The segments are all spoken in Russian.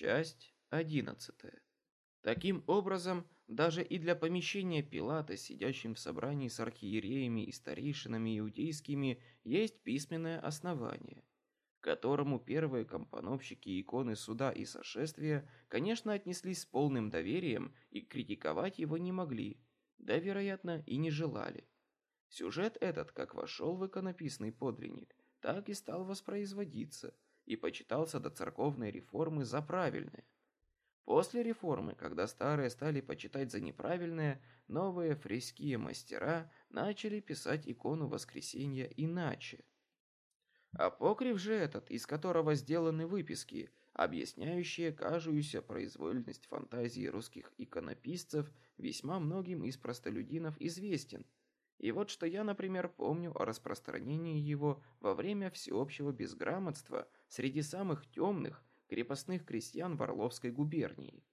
Часть одиннадцатая. Таким образом, даже и для помещения Пилата, сидящим в собрании с архиереями и старейшинами иудейскими, есть письменное основание, которому первые компоновщики иконы суда и сошествия, конечно, отнеслись с полным доверием и критиковать его не могли, да, вероятно, и не желали. Сюжет этот, как вошел в иконописный подлинник, так и стал воспроизводиться и почитался до церковной реформы за правильное. После реформы, когда старые стали почитать за неправильное, новые фреские мастера начали писать икону воскресения иначе. Апокриф же этот, из которого сделаны выписки, объясняющие кажущуюся произвольность фантазии русских иконописцев, весьма многим из простолюдинов известен – и вот что я, например, помню о распространении его во время всеобщего безграмотства среди самых темных крепостных крестьян в Орловской губернии.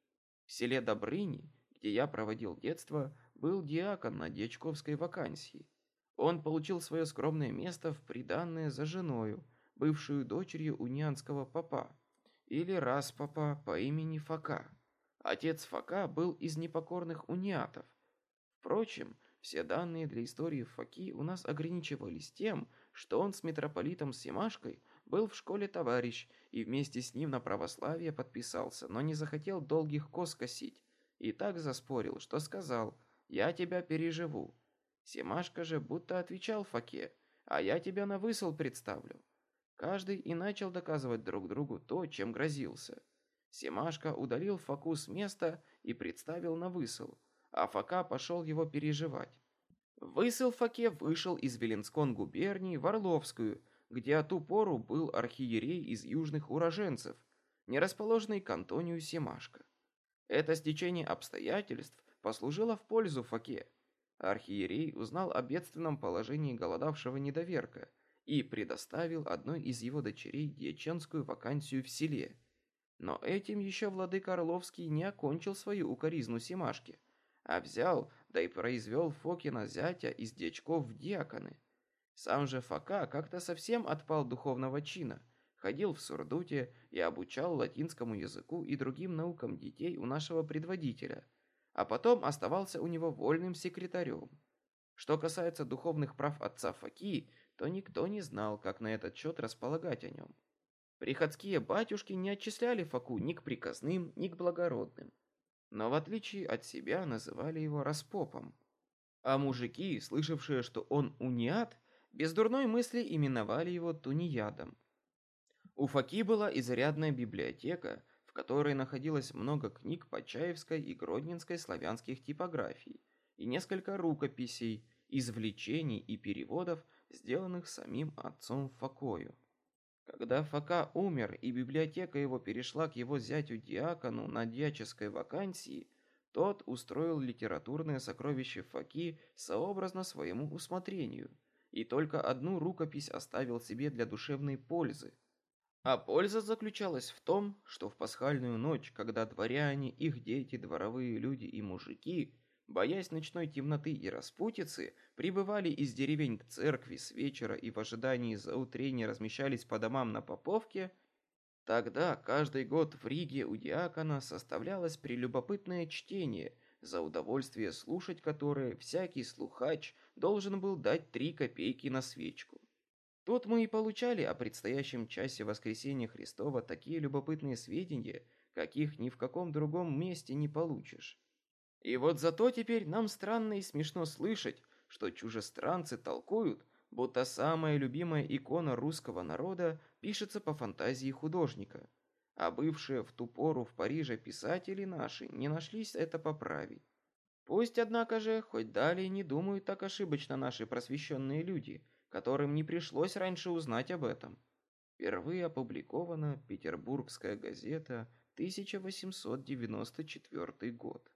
В селе Добрыни, где я проводил детство, был диакон на дьячковской вакансии. Он получил свое скромное место в приданное за женою, бывшую дочерью унианского папа, или раз папа по имени Фока. Отец Фока был из непокорных униатов. Впрочем, все данные для истории Факи у нас ограничивались тем, что он с митрополитом Семашкой был в школе товарищ и вместе с ним на православие подписался, но не захотел долгих кос косить. И так заспорил, что сказал «Я тебя переживу». Семашка же будто отвечал Факе «А я тебя на высыл представлю». Каждый и начал доказывать друг другу то, чем грозился. Семашка удалил Факу с места и представил на высыл – а Фока пошел его переживать. Высыл Фоке вышел из Веленскон губернии в Орловскую, где от ту пору был архиерей из южных уроженцев, не расположенный к Антонию Семашко. Это стечение обстоятельств послужило в пользу Фоке. Архиерей узнал о бедственном положении голодавшего недоверка и предоставил одной из его дочерей дьяченскую вакансию в селе. Но этим еще владыка Орловский не окончил свою укоризну Семашке а взял, да и произвел Фокина зятя из дьячков в диаконы. Сам же Фока как-то совсем отпал духовного чина, ходил в Сурдуте и обучал латинскому языку и другим наукам детей у нашего предводителя, а потом оставался у него вольным секретарем. Что касается духовных прав отца Фоки, то никто не знал, как на этот счет располагать о нем. Приходские батюшки не отчисляли Фоку ни к приказным, ни к благородным но в отличие от себя называли его распопом. А мужики, слышавшие, что он униат, без дурной мысли именовали его тунеядом. У Факи была изрядная библиотека, в которой находилось много книг Почаевской и Гродненской славянских типографий и несколько рукописей, извлечений и переводов, сделанных самим отцом Факою. Когда Фока умер и библиотека его перешла к его зятю-диакону на дьяческой вакансии, тот устроил литературное сокровище Фоки сообразно своему усмотрению и только одну рукопись оставил себе для душевной пользы. А польза заключалась в том, что в пасхальную ночь, когда дворяне, их дети, дворовые люди и мужики боясь ночной темноты и распутицы, прибывали из деревень к церкви с вечера и в ожидании заутрения размещались по домам на Поповке, тогда каждый год в Риге у диакона составлялось прелюбопытное чтение, за удовольствие слушать которое всякий слухач должен был дать три копейки на свечку. Тут мы и получали о предстоящем часе воскресения Христова такие любопытные сведения, каких ни в каком другом месте не получишь. И вот зато теперь нам странно и смешно слышать, что чужестранцы толкуют, будто самая любимая икона русского народа пишется по фантазии художника, а бывшие в ту пору в Париже писатели наши не нашлись это поправить. Пусть, однако же, хоть далее не думают так ошибочно наши просвещенные люди, которым не пришлось раньше узнать об этом. Впервые опубликована Петербургская газета, 1894 год.